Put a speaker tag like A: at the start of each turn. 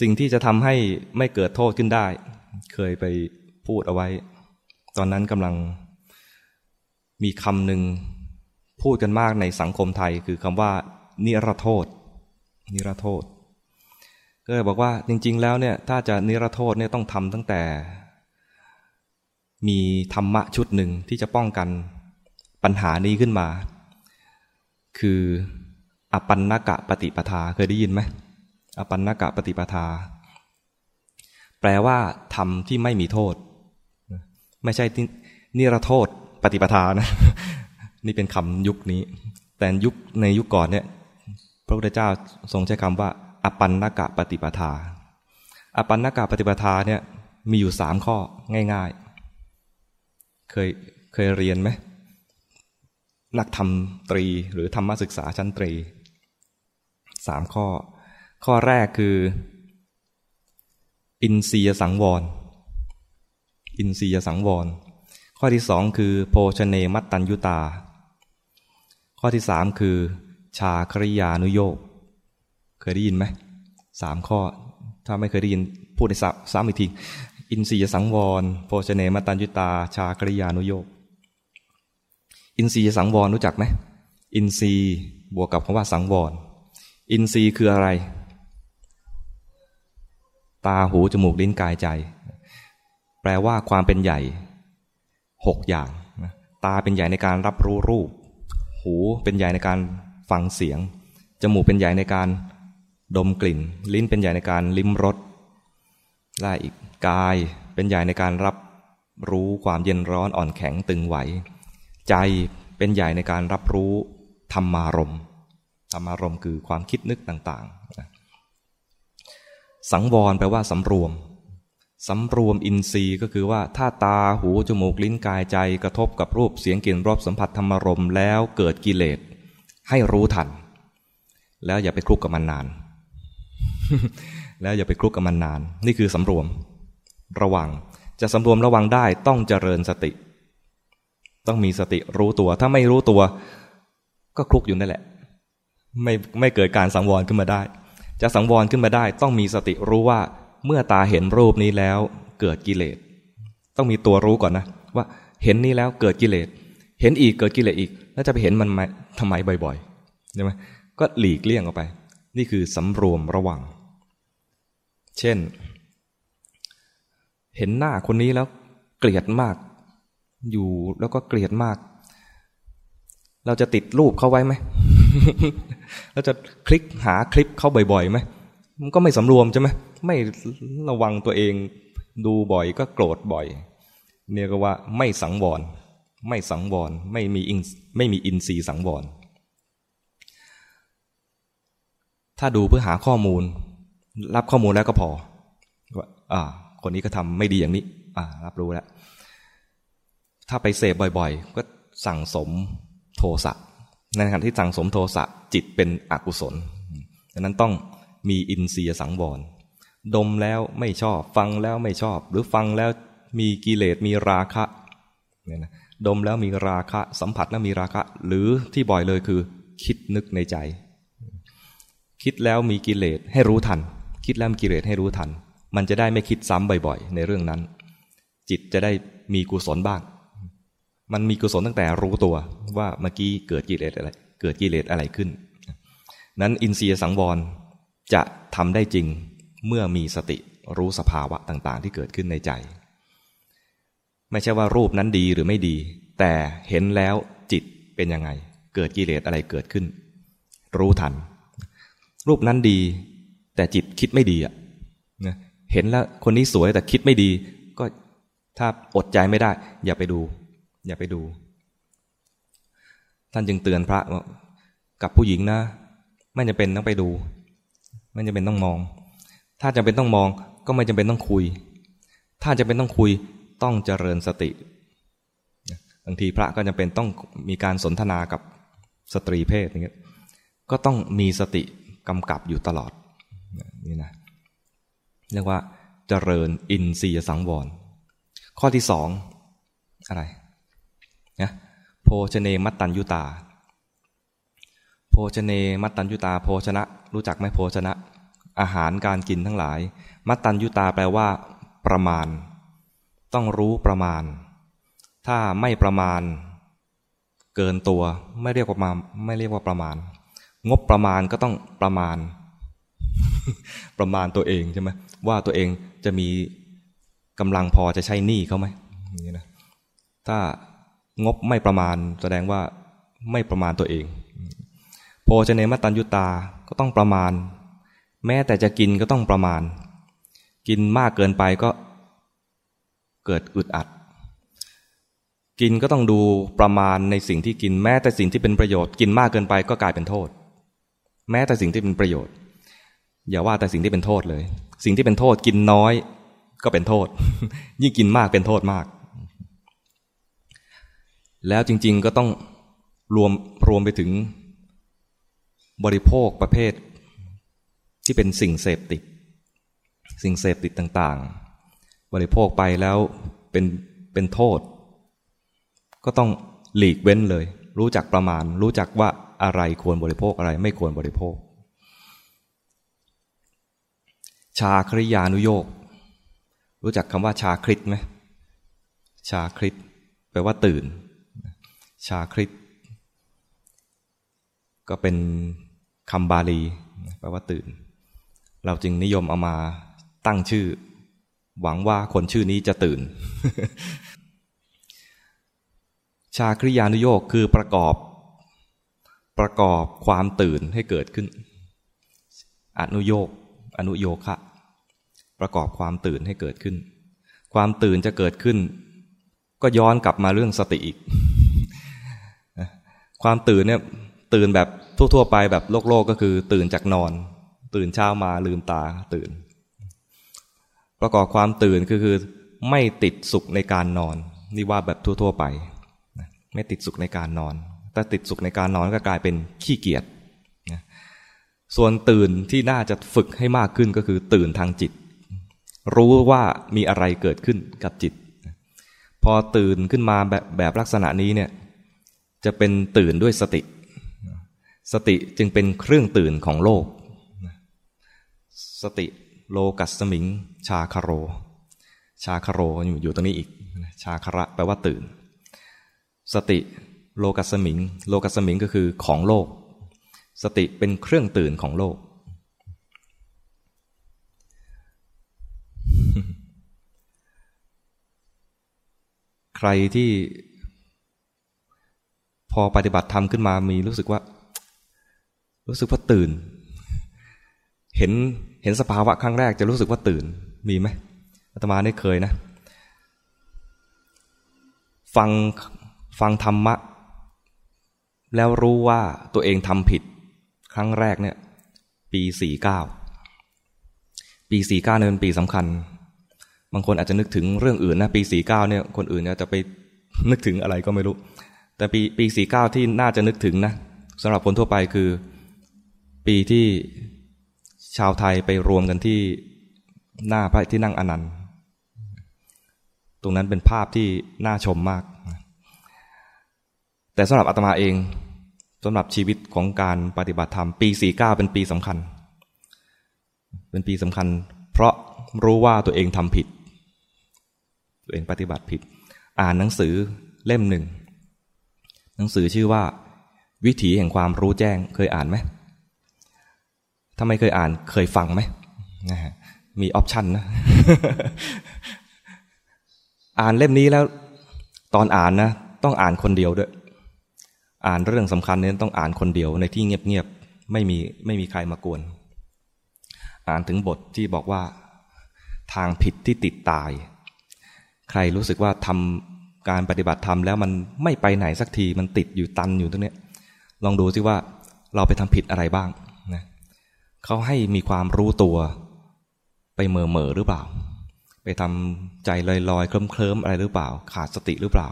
A: สิ่งที่จะทำให้ไม่เกิดโทษขึ้นได้ เคยไปพูดเอาไว้ ตอนนั้นกำลังมีคำหนึ่งพูดกันมากในสังคมไทยคือคำว่า นิรโทษ นิรโทษ ก็เลยบอกว่าจริง ๆ แล้วเนี่ยถ้าจะนิรโทษเนี่ยต้องทำตั้งแต่ มีธรรมะชุดหนึ่งที่จะป้องกันปัญหานี้ขึ้นมา คืออปันนกะปฏิปทาเคยได้ยินไหม อปันนกะปฏิปทา แปลว่าทำที่ไม่มีโทษ ไม่ใช่นิรโทษปฏิปทานะ นี่เป็นคำยุคนี้ แต่ยุคในยุคก่อนเนี่ย พระพุทธเจ้าทรงใช้คำว่า อปันนกะปฏิปทา อปันนกะปฏิปทาเนี่ยมีอยู่สามข้อง่าย ๆ เคยเคยเรียนไหมนักธรรมตรีหรือธรรมศึกษาชั้นตรีสามข้อ ข้อแรกคือ อินทรียสังวร อินทรียสังวร ข้อที่สองคือ โภชเนมัตตัญยุตา ข้อที่สามคือ ชาคริยานุโยกเคยได้ยินไหมสามข้อ ถ้าไม่เคยได้ยินพูดในซ้ำอีกที อินทรียสังวร โภชเนมัตตัญยุตา ชาคริยานุโยกอินทรียสังวรรู้จักไหมอินทรีย์บวกกับคำว่าสังวร อินทรีย์คืออะไร ตาหูจมูกลิ้นกายใจ แปลว่าความเป็นใหญ่หกอย่าง ตาเป็นใหญ่ในการรับรู้รูป หูเป็นใหญ่ในการฟังเสียง จมูกเป็นใหญ่ในการดมกลิ่น ลิ้นเป็นใหญ่ในการลิ้มรสและอีกกายเป็นใหญ่ในการรับรู้ความเย็นร้อนอ่อนแข็งตึงไหว ใจเป็นใหญ่ในการรับรู้ธรรมารมธรรมารมคือความคิดนึกต่างๆ สังวรแปลว่าสำรวมสำรวมอินทรีย์ก็คือว่าถ้าตาหูจมูกลิ้นกายใจกระทบกับรูปเสียงกลิ่นรสสัมผัสธรรมรมแล้วเกิดกิเลส ให้รู้ทัน แล้วอย่าไปคลุกกับมันนาน แล้วอย่าไปคลุกกับมันนาน นี่คือสำรวม ระวังจะสำรวมระวังได้ต้องเจริญสติ ต้องมีสติรู้ตัว ถ้าไม่รู้ตัว ก็คลุกอยู่นั่นแหละ ไม่ไม่เกิดการสังวรขึ้นมาได้ จะสังวรขึ้นมาได้ต้องมีสติรู้ว่าเมื่อตาเห็นรูปนี้แล้วเกิดกิเลส ต้องมีตัวรู้ก่อนนะ ว่าเห็นนี้แล้วเกิดกิเลส เห็นอีกเกิดกิเลสอีก แล้วจะไปเห็นมันทำไมบ่อยๆใช่ไหมก็หลีกเลี่ยงออกไป นี่คือสำรวมระวัง เช่น เห็นหน้าคนนี้แล้วเกลียดมาก อยู่แล้วก็เกลียดมาก เราจะติดรูปเขาไว้ไหม แล้วจะคลิกหาคลิปเข้าบ่อยๆไหมมันก็ไม่สำรวมใช่ไหมไม่ระวังตัวเองดูบ่อยก็โกรธบ่อย เนี่ยก็ว่าไม่สังวร ไม่สังวร ไม่มีอินไม่มีอินทรีย์สังวร ถ้าดูเพื่อหาข้อมูล รับข้อมูลแล้วก็พอว่าอ่า คนนี้ก็ทำไม่ดีอย่างนี้ อ่า รับรู้แล้ว ถ้าไปเสพบ่อย ๆ ก็สั่งสมโทสะ ในขณะที่สั่งสมโทสะจิตเป็นอกุศลดังนั้นต้องมีอินทรียสังวร ดมแล้วไม่ชอบ ฟังแล้วไม่ชอบ หรือฟังแล้วมีกิเลสมีราคะเนี่ยนะดมแล้วมีราคะ สัมผัสแล้วมีราคะ หรือที่บ่อยเลยคือ คิดนึกในใจ คิดแล้วมีกิเลสให้รู้ทัน คิดแล้วมีกิเลสให้รู้ทัน มันจะได้ไม่คิดซ้ำบ่อยๆ ในเรื่องนั้น จิตจะได้มีกุศลบ้าง มันมีกุศลตั้งแต่รู้ตัวว่าเมื่อกี้เกิดกิเลสอะไรเกิดกิเลสอะไรขึ้น นั้นอินทรียสังวรจะทำได้จริงเมื่อมีสติรู้สภาวะต่างๆ ที่เกิดขึ้นในใจ ไม่ใช่ว่ารูปนั้นดีหรือไม่ดี แต่เห็นแล้วจิตเป็นยังไง เกิดกิเลสอะไรเกิดขึ้น รู้ทัน รูปนั้นดี แต่จิตคิดไม่ดีอะเห็นแล้วคนนี้สวยแต่คิดไม่ดี ก็ถ้าอดใจไม่ได้ อย่าไปดู อย่าไปดู ท่านจึงเตือนพระว่ากับผู้หญิงนะ ไม่จำเป็นต้องไปดู ไม่จำเป็นต้องมอง ถ้าจำเป็นต้องมองก็ไม่จำเป็นต้องคุย ถ้าจำเป็นต้องคุยต้องเจริญสติบางทีพระก็จำเป็นต้องมีการสนทนากับสตรีเพศอย่างเงี้ยก็ต้องมีสติกำกับอยู่ตลอดนี่นะเรียกว่าเจริญอินทรียสังวรข้อที่สองอะไร นะโภชเนมัตตัญยุตา โภชเนมัตตัญยุตา โภชนะ รู้จักไหมโภชนะ อาหารการกินทั้งหลาย มัตตัญยุตาแปลว่า ประมาณ ต้องรู้ประมาณ ถ้าไม่ประมาณ เกินตัวไม่เรียกว่ามาไม่เรียกว่าประมาณ งบประมาณก็ต้องประมาณ ประมาณตัวเองใช่ไหมว่าตัวเองจะมีกำลังพอจะใช้หนี้เขาไหมนี่นะถ้า งบไม่ประมาณแสดงว่าไม่ประมาณตัวเองโภชเนมตัญยุตาก็ต้องประมาณ แม้แต่จะกินก็ต้องประมาณ กินมากเกินไปก็เกิดอึดอัด กินก็ต้องดูประมาณในสิ่งที่กิน แม้แต่สิ่งที่เป็นประโยชน์ กินมากเกินไปก็กลายเป็นโทษ แม้แต่สิ่งที่เป็นประโยชน์ อย่าว่าแต่สิ่งที่เป็นโทษเลย สิ่งที่เป็นโทษกินน้อยก็เป็นโทษ ยิ่งกินมากเป็นโทษมาก แล้วจริง ๆ ก็ต้องรวมรวมไปถึงบริโภคประเภท ที่เป็นสิ่งเสพติด สิ่งเสพติดต่าง ๆ บริโภคไปแล้วเป็นเป็นโทษ ก็ต้องหลีกเว้นเลย รู้จักประมาณ รู้จักว่าอะไรควรบริโภคอะไรไม่ควรบริโภค ชาคริยานุโยกรู้จักคำว่าชาคริตไหมชาคริตแปลว่าตื่น ชาคริตก็เป็นคำบาลีแปลว่าตื่น เราจึงนิยมเอามาตั้งชื่อ หวังว่าคนชื่อนี้จะตื่น ชาคริยานุโยกคือประกอบ ประกอบความตื่นให้เกิดขึ้น อนุโยกอนุโยคะ ประกอบความตื่นให้เกิดขึ้น ความตื่นจะเกิดขึ้น ก็ย้อนกลับมาเรื่องสติอีก ความตื่นเนี่ยตื่นแบบทั่วๆไปแบบโลกโลกก็คือตื่นจากนอน ตื่นเช้ามาลืมตาตื่น ประกอบความตื่นคือคือไม่ติดสุขในการนอน นี่ว่าแบบทั่วๆไป ไม่ติดสุขในการนอนแต่ติดสุขในการนอนก็กลายเป็นขี้เกียจส่วนตื่นที่น่าจะฝึกให้มากขึ้นก็คือตื่นทางจิต รู้ว่ามีอะไรเกิดขึ้นกับจิต พอตื่นขึ้นมาแบบแบบลักษณะนี้เนี่ย จะเป็นตื่นด้วยสติ สติจึงเป็นเครื่องตื่นของโลก สติโลกัสมิง ชาคาโร ชาคาโรอยู่อยู่ตรงนี้อีก ชาคระแปลว่าตื่น สติโลกัสมิง โลกัสมิงก็คือของโลก สติเป็นเครื่องตื่นของโลก ใครที่ พอปฏิบัติธรรมขึ้นมามีรู้สึกว่า รู้สึกว่าตื่น เห็นเห็นสภาวะครั้งแรกจะรู้สึกว่าตื่นมีไหมอาตมาได้เคยนะ ฟังฟังธรรมะ แล้วรู้ว่าตัวเองทำผิด ครั้งแรกเนี่ย ปีสี่เก้าปีสี่เก้าเนี่ยเป็นปีสำคัญ บางคนอาจจะนึกถึงเรื่องอื่นนะ ปีสี่เก้าเนี่ย คนอื่นจะไปนึกถึงอะไรก็ไม่รู้ แต่ปีปีสี่เก้าที่น่าจะนึกถึงนะสำหรับคนทั่วไปคือ ปีที่ชาวไทยไปรวมกันที่หน้าพระที่นั่งอนันต์ ตรงนั้นเป็นภาพที่น่าชมมาก แต่สำหรับอาตมาเองสำหรับชีวิตของการปฏิบัติธรรม ปีสี่เก้าเป็นปีสำคัญ เป็นปีสำคัญ เพราะรู้ว่าตัวเองทำผิด ตัวเองปฏิบัติผิด อ่านหนังสือเล่มหนึ่ง หนังสือชื่อว่า วิถีแห่งความรู้แจ้งเคยอ่านไหมถ้าไม่เคยอ่านเคยฟังไหมมีออปชันนะ อ่านเล่มนี้แล้ว ตอนอ่านนะต้องอ่านคนเดียวด้วย อ่านเรื่องสำคัญเนี่ยต้องอ่านคนเดียวในที่เงียบๆไม่มีไม่มีใครมากวน อ่านถึงบทที่บอกว่า ทางผิดที่ติดตาย ใครรู้สึกว่าทำ การปฏิบัติธรรมแล้วมันไม่ไปไหนสักทีมันติดอยู่ตันอยู่ตรงนี้ลองดูซิว่าเราไปทำผิดอะไรบ้างนะเขาให้มีความรู้ตัว ไปเมอเมอหรือเปล่า ไปทำใจลอยลอยเคลิ้มเคลิ้มอะไรหรือเปล่า ขาดสติหรือเปล่า